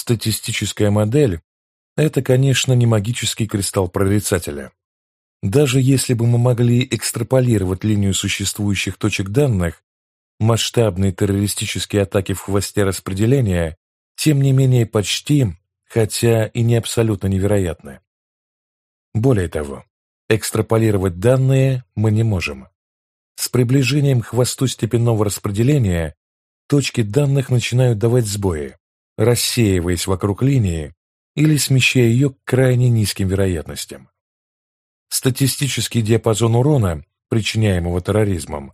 Статистическая модель – это, конечно, не магический кристалл прорицателя. Даже если бы мы могли экстраполировать линию существующих точек данных, масштабные террористические атаки в хвосте распределения, тем не менее почти, хотя и не абсолютно невероятны. Более того, экстраполировать данные мы не можем. С приближением к хвосту степенного распределения точки данных начинают давать сбои, рассеиваясь вокруг линии или смещая ее к крайне низким вероятностям. Статистический диапазон урона, причиняемого терроризмом,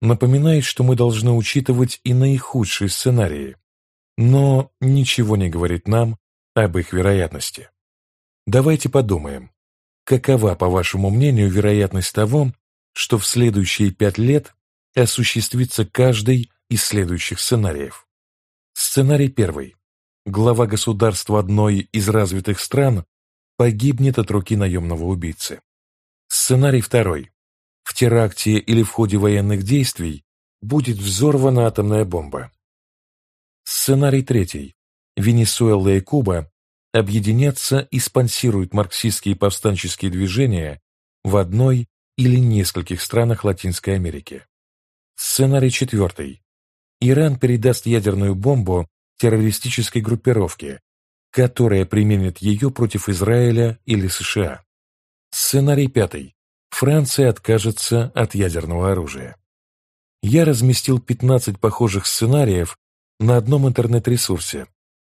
напоминает, что мы должны учитывать и наихудшие сценарии, но ничего не говорит нам об их вероятности. Давайте подумаем, какова, по вашему мнению, вероятность того, что в следующие пять лет осуществится каждый из следующих сценариев. Сценарий первый. Глава государства одной из развитых стран погибнет от руки наемного убийцы. Сценарий второй. В теракте или в ходе военных действий будет взорвана атомная бомба. Сценарий третий. Венесуэла и Куба объединятся и спонсируют марксистские повстанческие движения в одной или нескольких странах Латинской Америки. Сценарий четвертый. Иран передаст ядерную бомбу террористической группировке, которая применит ее против Израиля или США. Сценарий пятый. Франция откажется от ядерного оружия. Я разместил 15 похожих сценариев на одном интернет-ресурсе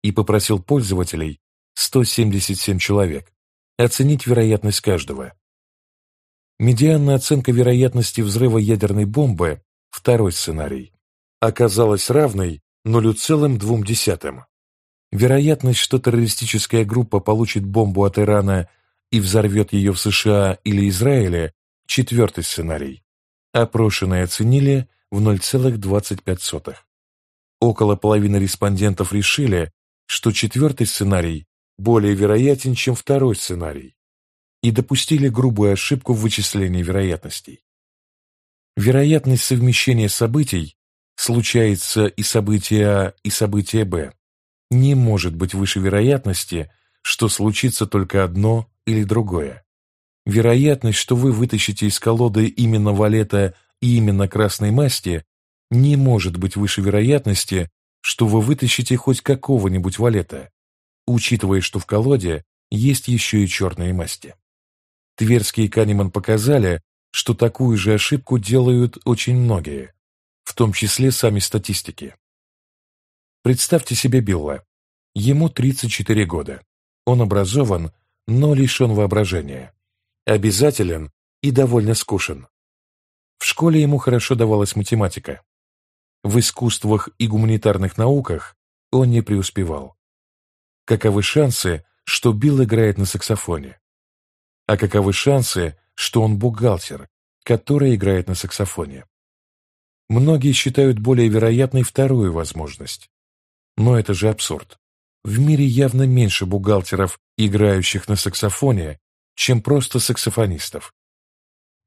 и попросил пользователей, 177 человек, оценить вероятность каждого. Медианная оценка вероятности взрыва ядерной бомбы, второй сценарий, оказалась равной 0,2. Вероятность, что террористическая группа получит бомбу от Ирана и взорвет ее в США или Израиле, четвертый сценарий. Опрошенные оценили в 0,25. Около половины респондентов решили, что четвертый сценарий более вероятен, чем второй сценарий и допустили грубую ошибку в вычислении вероятностей. Вероятность совмещения событий случается и событие А, и событие Б не может быть выше вероятности, что случится только одно или другое. Вероятность, что вы вытащите из колоды именно валета и именно красной масти, не может быть выше вероятности, что вы вытащите хоть какого-нибудь валета, учитывая, что в колоде есть еще и черные масти. Тверский и Канеман показали, что такую же ошибку делают очень многие, в том числе сами статистики. Представьте себе Билла. Ему 34 года. Он образован, но лишен воображения. Обязателен и довольно скушен. В школе ему хорошо давалась математика. В искусствах и гуманитарных науках он не преуспевал. Каковы шансы, что Билл играет на саксофоне? А каковы шансы, что он бухгалтер, который играет на саксофоне? Многие считают более вероятной вторую возможность. Но это же абсурд. В мире явно меньше бухгалтеров, играющих на саксофоне, чем просто саксофонистов.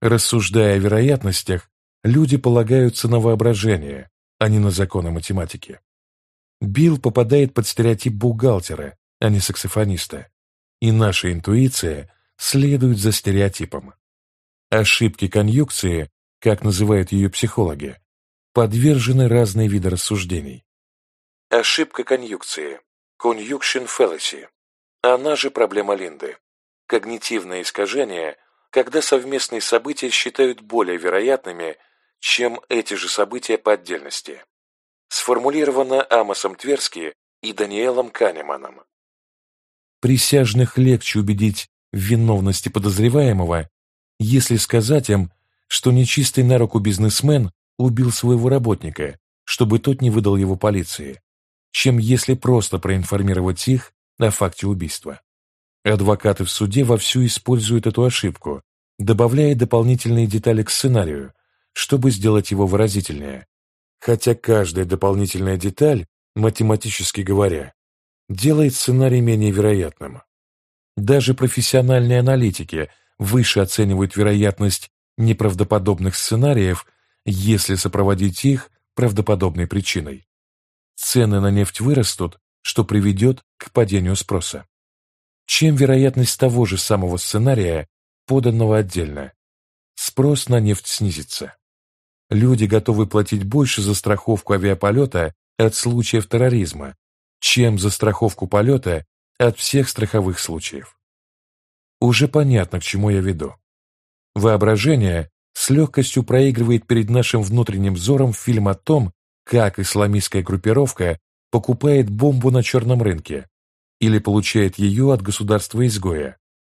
Рассуждая о вероятностях, люди полагаются на воображение, а не на законы математики. Билл попадает под стереотип бухгалтера, а не саксофониста. И наша интуиция следуют за стереотипом. Ошибки конъюнкции, как называют ее психологи, подвержены разные виды рассуждений. Ошибка конъюнкции, conjunction fallacy, она же проблема Линды. Когнитивное искажение, когда совместные события считают более вероятными, чем эти же события по отдельности. Сформулировано Амосом Тверски и Даниэлом Канеманом. Присяжных легче убедить в виновности подозреваемого, если сказать им, что нечистый на руку бизнесмен убил своего работника, чтобы тот не выдал его полиции, чем если просто проинформировать их о факте убийства. Адвокаты в суде вовсю используют эту ошибку, добавляя дополнительные детали к сценарию, чтобы сделать его выразительнее. Хотя каждая дополнительная деталь, математически говоря, делает сценарий менее вероятным. Даже профессиональные аналитики выше оценивают вероятность неправдоподобных сценариев, если сопроводить их правдоподобной причиной. Цены на нефть вырастут, что приведет к падению спроса. Чем вероятность того же самого сценария, поданного отдельно? Спрос на нефть снизится. Люди готовы платить больше за страховку авиаполета от случаев терроризма, чем за страховку полета от всех страховых случаев. Уже понятно, к чему я веду. Воображение с легкостью проигрывает перед нашим внутренним взором фильм о том, как исламистская группировка покупает бомбу на черном рынке или получает ее от государства-изгоя,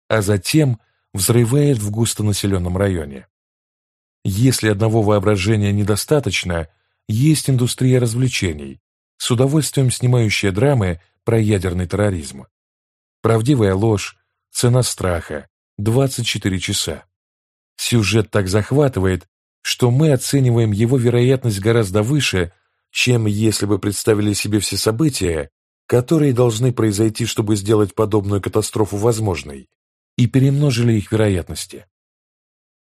а затем взрывает в густонаселенном районе. Если одного воображения недостаточно, есть индустрия развлечений, с удовольствием снимающая драмы про ядерный терроризм. Правдивая ложь, цена страха, 24 часа. Сюжет так захватывает, что мы оцениваем его вероятность гораздо выше, чем если бы представили себе все события, которые должны произойти, чтобы сделать подобную катастрофу возможной, и перемножили их вероятности.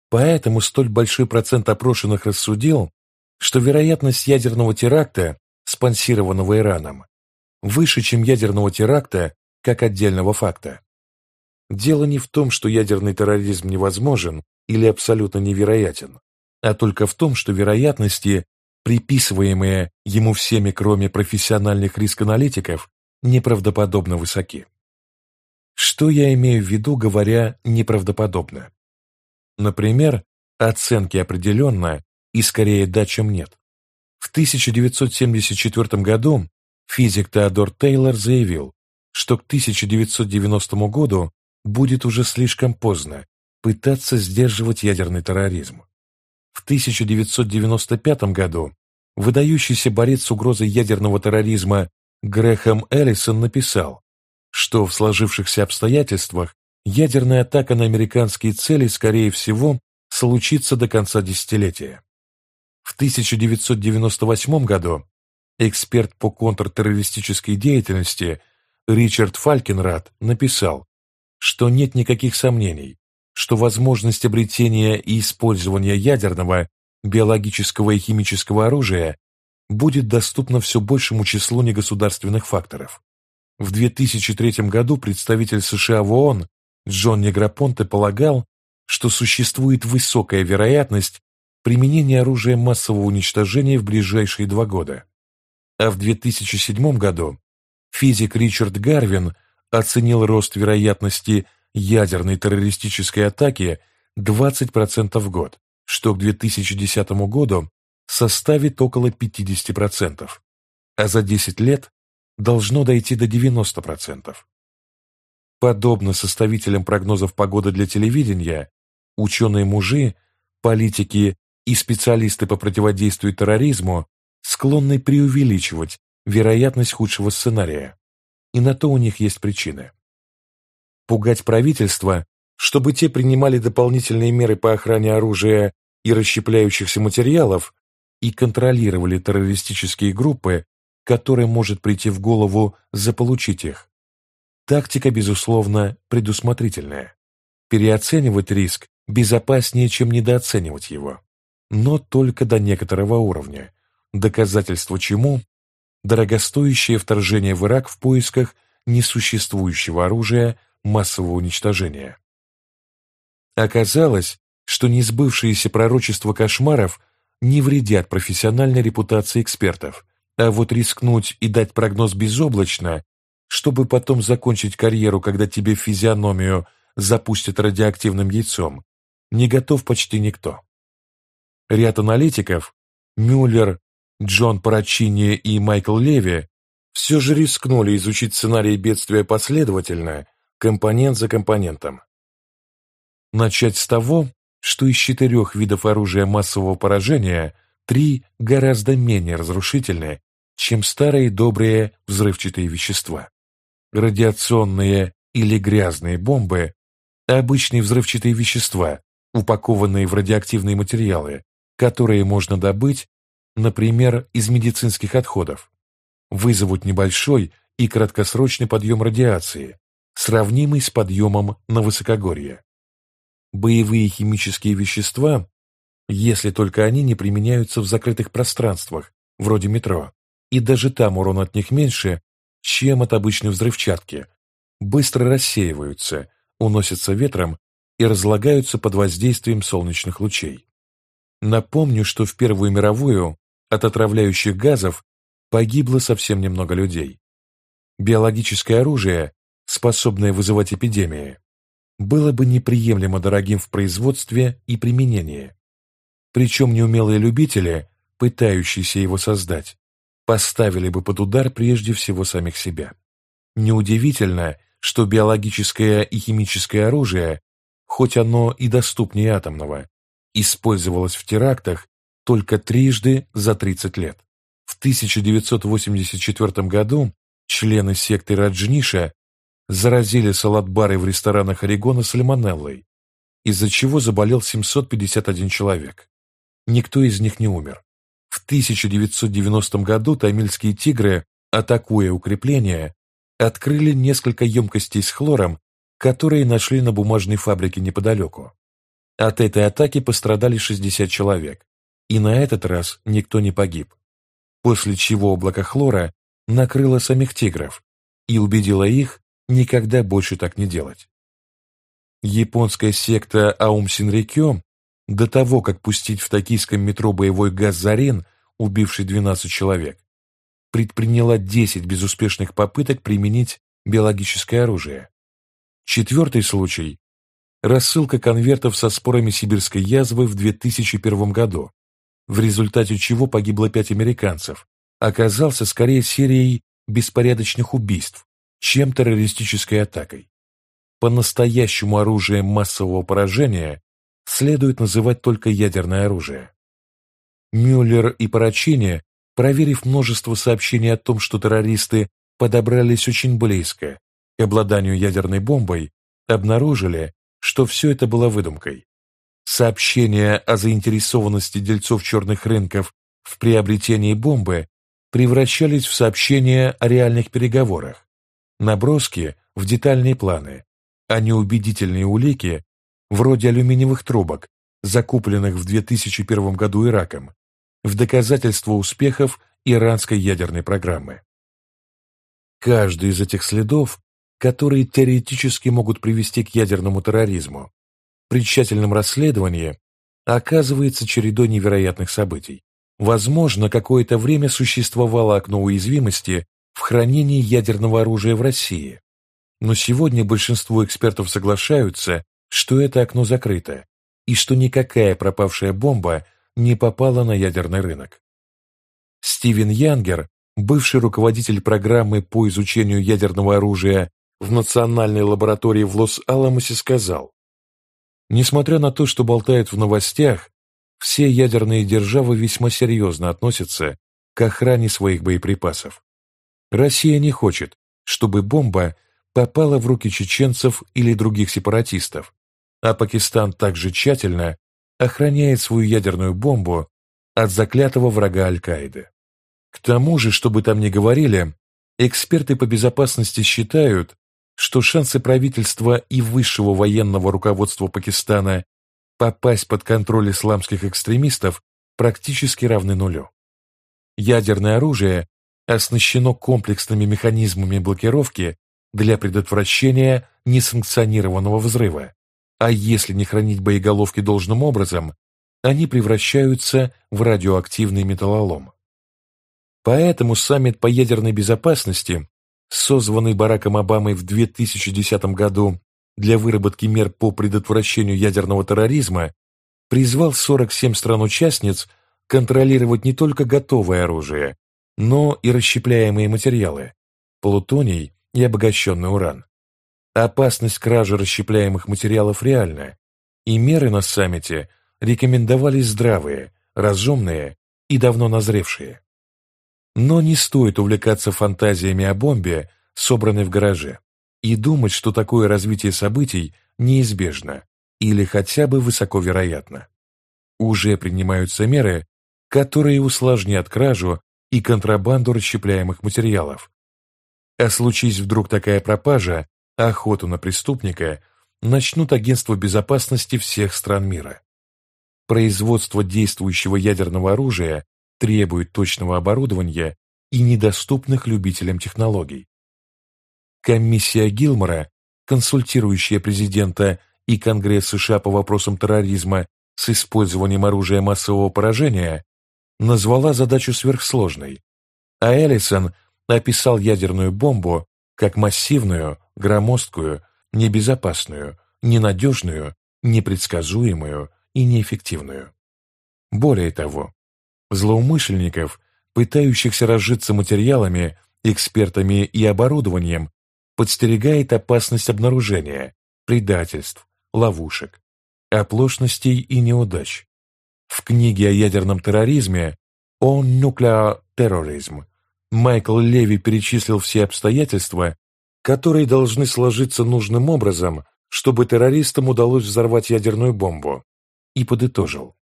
Поэтому столь большой процент опрошенных рассудил, что вероятность ядерного теракта, спонсированного Ираном, выше, чем ядерного теракта как отдельного факта. Дело не в том, что ядерный терроризм невозможен или абсолютно невероятен, а только в том, что вероятности, приписываемые ему всеми, кроме профессиональных риск-аналитиков, неправдоподобно высоки. Что я имею в виду, говоря «неправдоподобно»? Например, оценки определенно и скорее да, чем нет. В 1974 году физик Теодор Тейлор заявил, что к 1990 году будет уже слишком поздно пытаться сдерживать ядерный терроризм. В 1995 году выдающийся борец с угрозой ядерного терроризма Грэхэм Эллисон написал, что в сложившихся обстоятельствах ядерная атака на американские цели, скорее всего, случится до конца десятилетия. В 1998 году эксперт по контртеррористической деятельности Ричард Фалькенрад написал, что нет никаких сомнений, что возможность обретения и использования ядерного, биологического и химического оружия будет доступна все большему числу негосударственных факторов. В 2003 году представитель США в ООН Джон Неграпонте полагал, что существует высокая вероятность применения оружия массового уничтожения в ближайшие два года. А в 2007 году физик Ричард Гарвин оценил рост вероятности ядерной террористической атаки 20% в год, что к 2010 году составит около 50%, а за 10 лет должно дойти до 90%. Подобно составителям прогнозов погоды для телевидения, ученые-мужи, политики и специалисты по противодействию терроризму склонны преувеличивать вероятность худшего сценария, и на то у них есть причины. Пугать правительство, чтобы те принимали дополнительные меры по охране оружия и расщепляющихся материалов и контролировали террористические группы, которым может прийти в голову заполучить их. Тактика, безусловно, предусмотрительная. Переоценивать риск безопаснее, чем недооценивать его. Но только до некоторого уровня, доказательство чему – дорогостоящее вторжение в Ирак в поисках несуществующего оружия массового уничтожения. Оказалось, что несбывшиеся пророчества кошмаров не вредят профессиональной репутации экспертов, а вот рискнуть и дать прогноз безоблачно, чтобы потом закончить карьеру, когда тебе физиономию запустят радиоактивным яйцом, не готов почти никто. Ряд аналитиков, Мюллер, Джон Парачини и Майкл Леви, все же рискнули изучить сценарий бедствия последовательно, компонент за компонентом. Начать с того, что из четырех видов оружия массового поражения три гораздо менее разрушительные, чем старые добрые взрывчатые вещества. Радиационные или грязные бомбы – обычные взрывчатые вещества, упакованные в радиоактивные материалы, которые можно добыть, например, из медицинских отходов, вызовут небольшой и краткосрочный подъем радиации, сравнимый с подъемом на высокогорье. Боевые химические вещества, если только они не применяются в закрытых пространствах, вроде метро, и даже там урон от них меньше, чем от обычной взрывчатки, быстро рассеиваются, уносятся ветром и разлагаются под воздействием солнечных лучей. Напомню, что в Первую мировую от отравляющих газов погибло совсем немного людей. Биологическое оружие, способное вызывать эпидемии, было бы неприемлемо дорогим в производстве и применении. Причем неумелые любители, пытающиеся его создать, поставили бы под удар прежде всего самих себя. Неудивительно, что биологическое и химическое оружие, хоть оно и доступнее атомного, использовалось в терактах только трижды за 30 лет. В 1984 году члены секты Раджниша заразили салат-бары в ресторанах Орегона сальмонеллой, из-за чего заболел 751 человек. Никто из них не умер. В 1990 году тамильские тигры, атакуя укрепления, открыли несколько емкостей с хлором, которые нашли на бумажной фабрике неподалеку. От этой атаки пострадали 60 человек, и на этот раз никто не погиб. После чего облако хлора накрыло самих тигров и убедило их никогда больше так не делать. Японская секта Аум Синрикё до того, как пустить в токийском метро боевой газ «Зарен», убивший 12 человек, предприняла 10 безуспешных попыток применить биологическое оружие. Четвертый случай – рассылка конвертов со спорами сибирской язвы в 2001 году, в результате чего погибло пять американцев, оказался скорее серией беспорядочных убийств, чем террористической атакой. По-настоящему оружием массового поражения следует называть только ядерное оружие. Мюллер и Парачини, проверив множество сообщений о том, что террористы подобрались очень близко к обладанию ядерной бомбой, обнаружили, что все это было выдумкой. Сообщения о заинтересованности дельцов черных рынков в приобретении бомбы превращались в сообщения о реальных переговорах, наброски в детальные планы, а неубедительные улики вроде алюминиевых трубок, закупленных в 2001 году Ираком, в доказательство успехов иранской ядерной программы. Каждый из этих следов, которые теоретически могут привести к ядерному терроризму, при тщательном расследовании оказывается чередой невероятных событий. Возможно, какое-то время существовало окно уязвимости в хранении ядерного оружия в России, но сегодня большинство экспертов соглашаются, что это окно закрыто, и что никакая пропавшая бомба не попала на ядерный рынок. Стивен Янгер, бывший руководитель программы по изучению ядерного оружия в Национальной лаборатории в Лос-Аламосе, сказал, «Несмотря на то, что болтают в новостях, все ядерные державы весьма серьезно относятся к охране своих боеприпасов. Россия не хочет, чтобы бомба попала в руки чеченцев или других сепаратистов, а Пакистан также тщательно охраняет свою ядерную бомбу от заклятого врага Аль-Каиды. К тому же, что бы там ни говорили, эксперты по безопасности считают, что шансы правительства и высшего военного руководства Пакистана попасть под контроль исламских экстремистов практически равны нулю. Ядерное оружие оснащено комплексными механизмами блокировки для предотвращения несанкционированного взрыва, а если не хранить боеголовки должным образом, они превращаются в радиоактивный металлолом. Поэтому саммит по ядерной безопасности, созванный Бараком Обамой в 2010 году для выработки мер по предотвращению ядерного терроризма, призвал 47 стран-участниц контролировать не только готовое оружие, но и расщепляемые материалы – плутоний и обогащенный уран. Опасность кражи расщепляемых материалов реальна, и меры на саммите рекомендовались здравые, разумные и давно назревшие. Но не стоит увлекаться фантазиями о бомбе, собранной в гараже, и думать, что такое развитие событий неизбежно или хотя бы высоко вероятно. Уже принимаются меры, которые усложнят кражу и контрабанду расщепляемых материалов. А случись вдруг такая пропажа, охоту на преступника начнут агентства безопасности всех стран мира. Производство действующего ядерного оружия требует точного оборудования и недоступных любителям технологий. комиссия Гилмора, консультирующая президента и Конгресс США по вопросам терроризма с использованием оружия массового поражения, назвала задачу сверхсложной, а Эллисон описал ядерную бомбу как массивную, громоздкую, небезопасную, ненадежную, непредсказуемую и неэффективную. Более того, злоумышленников, пытающихся разжиться материалами, экспертами и оборудованием, подстерегает опасность обнаружения, предательств, ловушек, оплошностей и неудач. В книге о ядерном терроризме «On Nuclear Terrorism» Майкл Леви перечислил все обстоятельства, которые должны сложиться нужным образом, чтобы террористам удалось взорвать ядерную бомбу, и подытожил.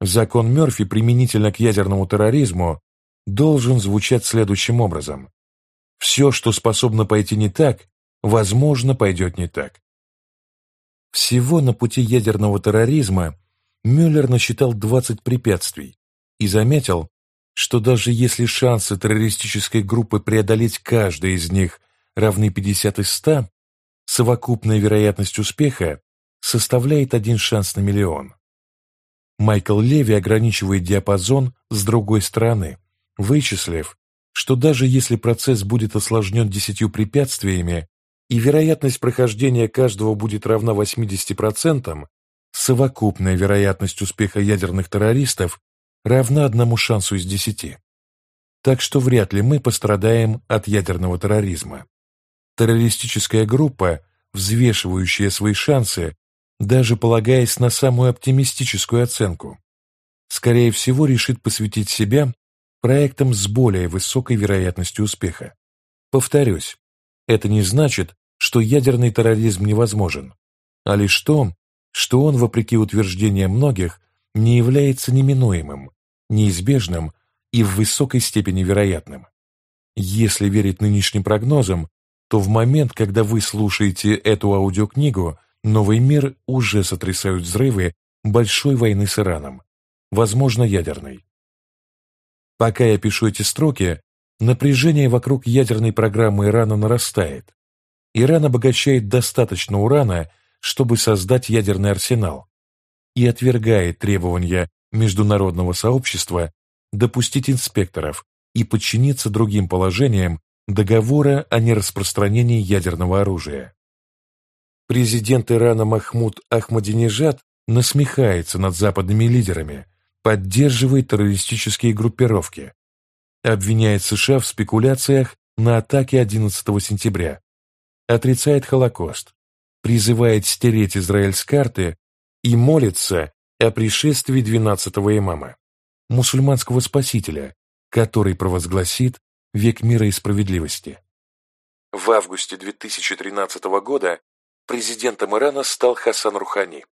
Закон Мёрфи применительно к ядерному терроризму должен звучать следующим образом. Все, что способно пойти не так, возможно, пойдет не так. Всего на пути ядерного терроризма Мюллер насчитал 20 препятствий и заметил, что даже если шансы террористической группы преодолеть каждый из них равны 50 из 100, совокупная вероятность успеха составляет один шанс на миллион. Майкл Леви ограничивает диапазон с другой стороны, вычислив, что даже если процесс будет осложнен десятью препятствиями и вероятность прохождения каждого будет равна 80%, совокупная вероятность успеха ядерных террористов равна одному шансу из десяти. Так что вряд ли мы пострадаем от ядерного терроризма. Террористическая группа, взвешивающая свои шансы, даже полагаясь на самую оптимистическую оценку, скорее всего решит посвятить себя проектам с более высокой вероятностью успеха. Повторюсь, это не значит, что ядерный терроризм невозможен, а лишь то, что он, вопреки утверждениям многих, не является неминуемым, неизбежным и в высокой степени вероятным. Если верить нынешним прогнозам, то в момент, когда вы слушаете эту аудиокнигу, новый мир уже сотрясают взрывы большой войны с Ираном, возможно, ядерной. Пока я пишу эти строки, напряжение вокруг ядерной программы Ирана нарастает. Иран обогащает достаточно урана, чтобы создать ядерный арсенал, и отвергает требования международного сообщества допустить инспекторов и подчиниться другим положениям договора о нераспространении ядерного оружия. Президент Ирана Махмуд Ахмадинежад насмехается над западными лидерами, поддерживает террористические группировки, обвиняет США в спекуляциях на атаке 11 сентября, отрицает Холокост, призывает стереть Израиль с карты и молится о пришествии двенадцатого имама, мусульманского спасителя, который провозгласит век мира и справедливости. В августе 2013 года президентом Ирана стал Хасан Рухани.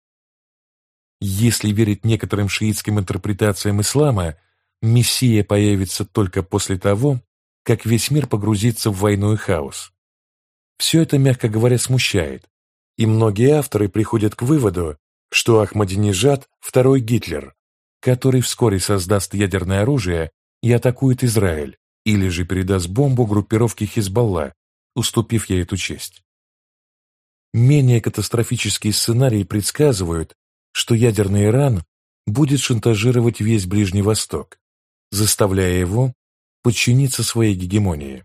Если верить некоторым шиитским интерпретациям ислама, Мессия появится только после того, как весь мир погрузится в войну и хаос. Все это, мягко говоря, смущает, и многие авторы приходят к выводу, что Ахмадинежад – второй Гитлер, который вскоре создаст ядерное оружие и атакует Израиль, или же передаст бомбу группировке Хизбалла, уступив ей эту честь. Менее катастрофические сценарии предсказывают, что ядерный Иран будет шантажировать весь Ближний Восток, заставляя его подчиниться своей гегемонии.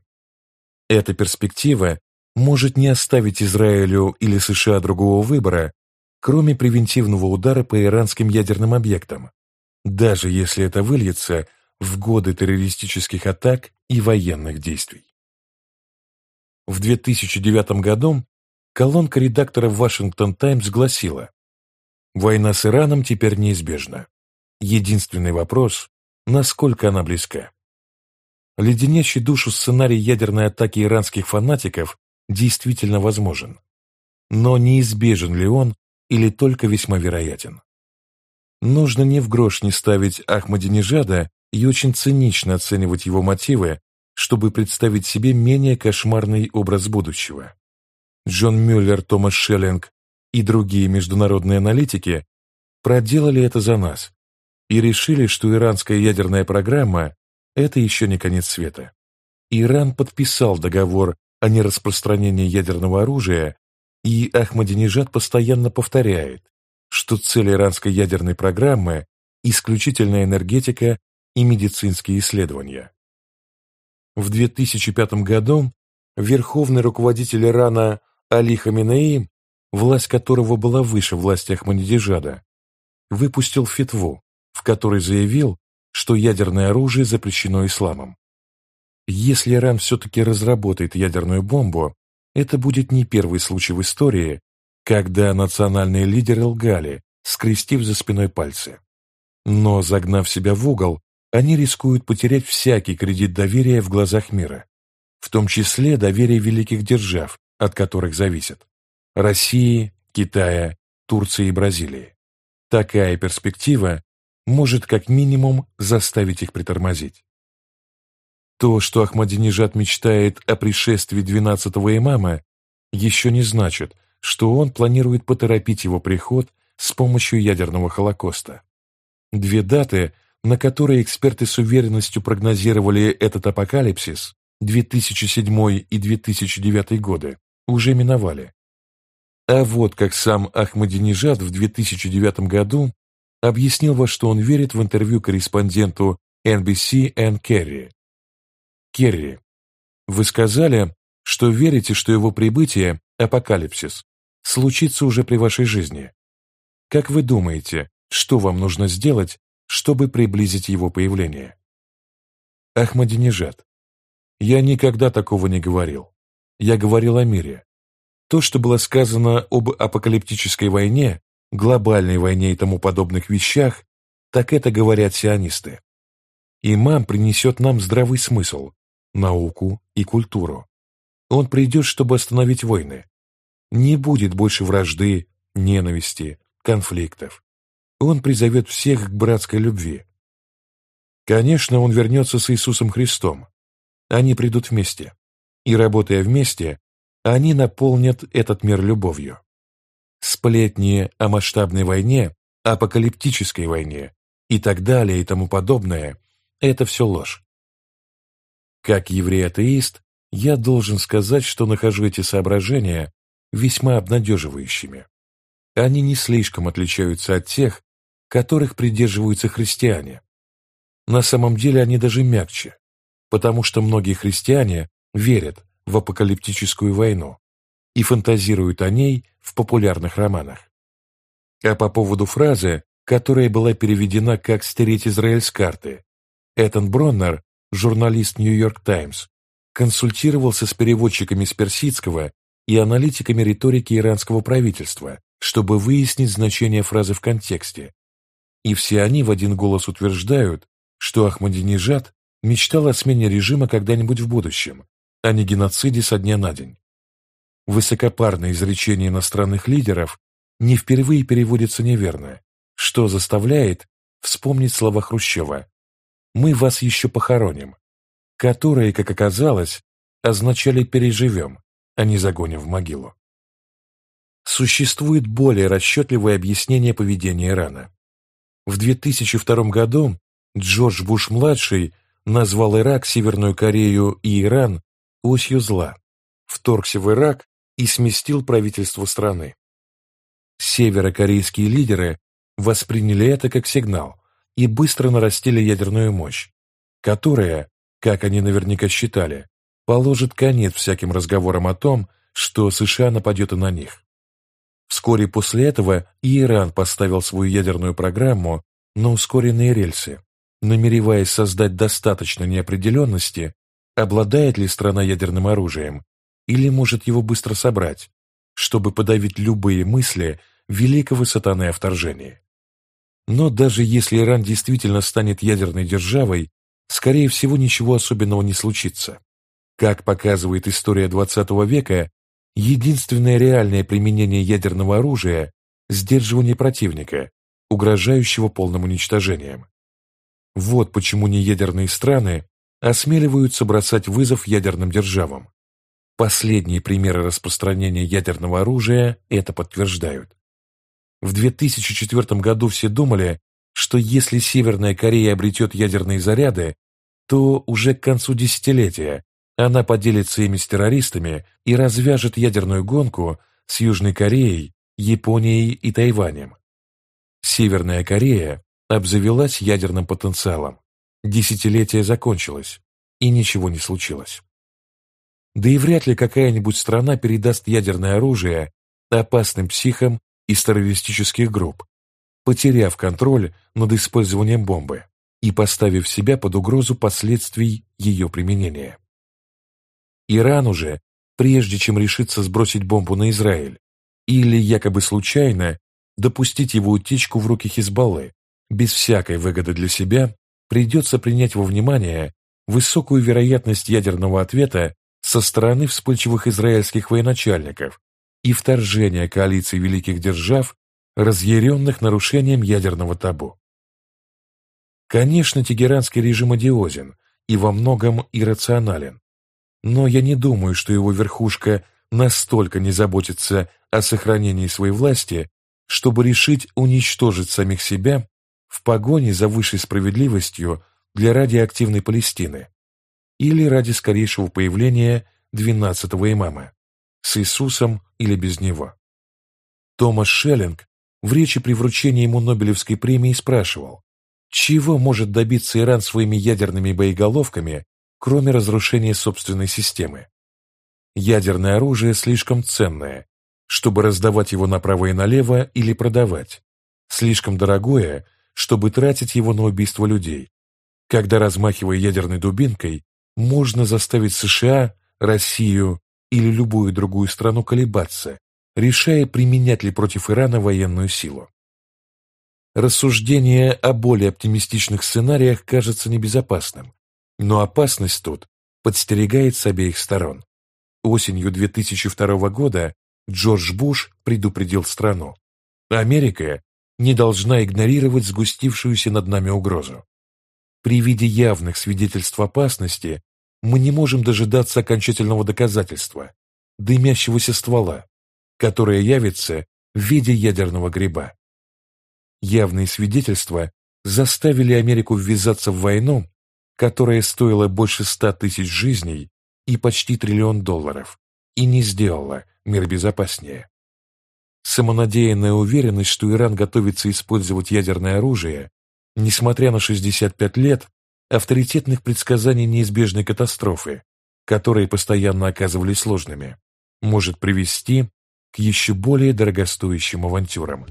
Эта перспектива может не оставить Израилю или США другого выбора, кроме превентивного удара по иранским ядерным объектам, даже если это выльется в годы террористических атак и военных действий. В 2009 году колонка редактора Washington Times гласила «Война с Ираном теперь неизбежна. Единственный вопрос – насколько она близка». Леденящий душу сценарий ядерной атаки иранских фанатиков действительно возможен. Но неизбежен ли он или только весьма вероятен. Нужно ни в грош не ставить Ахмадинежада и очень цинично оценивать его мотивы, чтобы представить себе менее кошмарный образ будущего. Джон Мюллер, Томас Шеллинг и другие международные аналитики проделали это за нас и решили, что иранская ядерная программа – это еще не конец света. Иран подписал договор а не распространение ядерного оружия, и Ахмадинежад постоянно повторяет, что цель иранской ядерной программы – исключительная энергетика и медицинские исследования. В 2005 году верховный руководитель Ирана Али Хаминеи, власть которого была выше власти Ахмадинежада, выпустил фитву, в которой заявил, что ядерное оружие запрещено исламом. Если Иран все-таки разработает ядерную бомбу, это будет не первый случай в истории, когда национальные лидеры лгали, скрестив за спиной пальцы. Но, загнав себя в угол, они рискуют потерять всякий кредит доверия в глазах мира, в том числе доверие великих держав, от которых зависят – России, Китая, Турции и Бразилии. Такая перспектива может как минимум заставить их притормозить. То, что Ахмадинежад мечтает о пришествии двенадцатого имама, еще не значит, что он планирует поторопить его приход с помощью ядерного холокоста. Две даты, на которые эксперты с уверенностью прогнозировали этот апокалипсис, 2007 и 2009 годы, уже миновали. А вот как сам Ахмадинежад в 2009 году объяснил, во что он верит в интервью корреспонденту NBC Энн Керри. Керри, вы сказали, что верите, что его прибытие, апокалипсис, случится уже при вашей жизни. Как вы думаете, что вам нужно сделать, чтобы приблизить его появление. Ахмадинежад. Я никогда такого не говорил. Я говорил о мире. То, что было сказано об апокалиптической войне, глобальной войне и тому подобных вещах, так это говорят сионисты. Имам принесет нам здравый смысл, науку и культуру. Он придет, чтобы остановить войны. Не будет больше вражды, ненависти, конфликтов он призовет всех к братской любви. Конечно, он вернется с Иисусом Христом. Они придут вместе. И, работая вместе, они наполнят этот мир любовью. Сплетни о масштабной войне, апокалиптической войне и так далее и тому подобное – это все ложь. Как еврей-атеист, я должен сказать, что нахожу эти соображения весьма обнадеживающими. Они не слишком отличаются от тех, которых придерживаются христиане. На самом деле они даже мягче, потому что многие христиане верят в апокалиптическую войну и фантазируют о ней в популярных романах. А по поводу фразы, которая была переведена как «стереть Израиль с карты», Этан Броннер, журналист «Нью-Йорк Таймс», консультировался с переводчиками с персидского и аналитиками риторики иранского правительства, чтобы выяснить значение фразы в контексте и все они в один голос утверждают, что Ахмадинежад мечтал о смене режима когда-нибудь в будущем, а не геноциде со дня на день. Высокопарное изречение иностранных лидеров не впервые переводится неверно, что заставляет вспомнить слова Хрущева «Мы вас еще похороним», которые, как оказалось, означали «переживем», а не «загоним в могилу». Существует более расчетливое объяснение поведения Ирана. В 2002 году Джордж Буш-младший назвал Ирак, Северную Корею и Иран осью зла, вторгся в Ирак и сместил правительство страны. Северокорейские лидеры восприняли это как сигнал и быстро нарастили ядерную мощь, которая, как они наверняка считали, положит конец всяким разговорам о том, что США нападет и на них. Вскоре после этого Иран поставил свою ядерную программу на ускоренные рельсы, намереваясь создать достаточно неопределенности, обладает ли страна ядерным оружием, или может его быстро собрать, чтобы подавить любые мысли великого сатаны о вторжении. Но даже если Иран действительно станет ядерной державой, скорее всего ничего особенного не случится. Как показывает история XX века, Единственное реальное применение ядерного оружия – сдерживание противника, угрожающего полным уничтожением. Вот почему неядерные страны осмеливаются бросать вызов ядерным державам. Последние примеры распространения ядерного оружия это подтверждают. В 2004 году все думали, что если Северная Корея обретет ядерные заряды, то уже к концу десятилетия она поделится ими с террористами и развяжет ядерную гонку с Южной Кореей, Японией и Тайванем. Северная Корея обзавелась ядерным потенциалом. Десятилетие закончилось, и ничего не случилось. Да и вряд ли какая-нибудь страна передаст ядерное оружие опасным психам из террористических групп, потеряв контроль над использованием бомбы и поставив себя под угрозу последствий ее применения. Иран уже, прежде чем решиться сбросить бомбу на Израиль, или якобы случайно допустить его утечку в руки Хизбаллы, без всякой выгоды для себя, придется принять во внимание высокую вероятность ядерного ответа со стороны вспыльчивых израильских военачальников и вторжения коалиции великих держав, разъяренных нарушением ядерного табу. Конечно, тегеранский режим одиозен и во многом иррационален, но я не думаю, что его верхушка настолько не заботится о сохранении своей власти, чтобы решить уничтожить самих себя в погоне за высшей справедливостью для радиоактивной Палестины или ради скорейшего появления двенадцатого имама, с Иисусом или без него. Томас Шеллинг в речи при вручении ему Нобелевской премии спрашивал, чего может добиться Иран своими ядерными боеголовками кроме разрушения собственной системы. Ядерное оружие слишком ценное, чтобы раздавать его направо и налево или продавать, слишком дорогое, чтобы тратить его на убийство людей, когда, размахивая ядерной дубинкой, можно заставить США, Россию или любую другую страну колебаться, решая, применять ли против Ирана военную силу. Рассуждение о более оптимистичных сценариях кажется небезопасным, но опасность тут подстерегает с обеих сторон. Осенью 2002 года Джордж Буш предупредил страну. Америка не должна игнорировать сгустившуюся над нами угрозу. При виде явных свидетельств опасности мы не можем дожидаться окончательного доказательства, дымящегося ствола, которое явится в виде ядерного гриба. Явные свидетельства заставили Америку ввязаться в войну, которая стоила больше ста тысяч жизней и почти триллион долларов, и не сделала мир безопаснее. Самонадеянная уверенность, что Иран готовится использовать ядерное оружие, несмотря на 65 лет авторитетных предсказаний неизбежной катастрофы, которые постоянно оказывались сложными, может привести к еще более дорогостоящим авантюрам.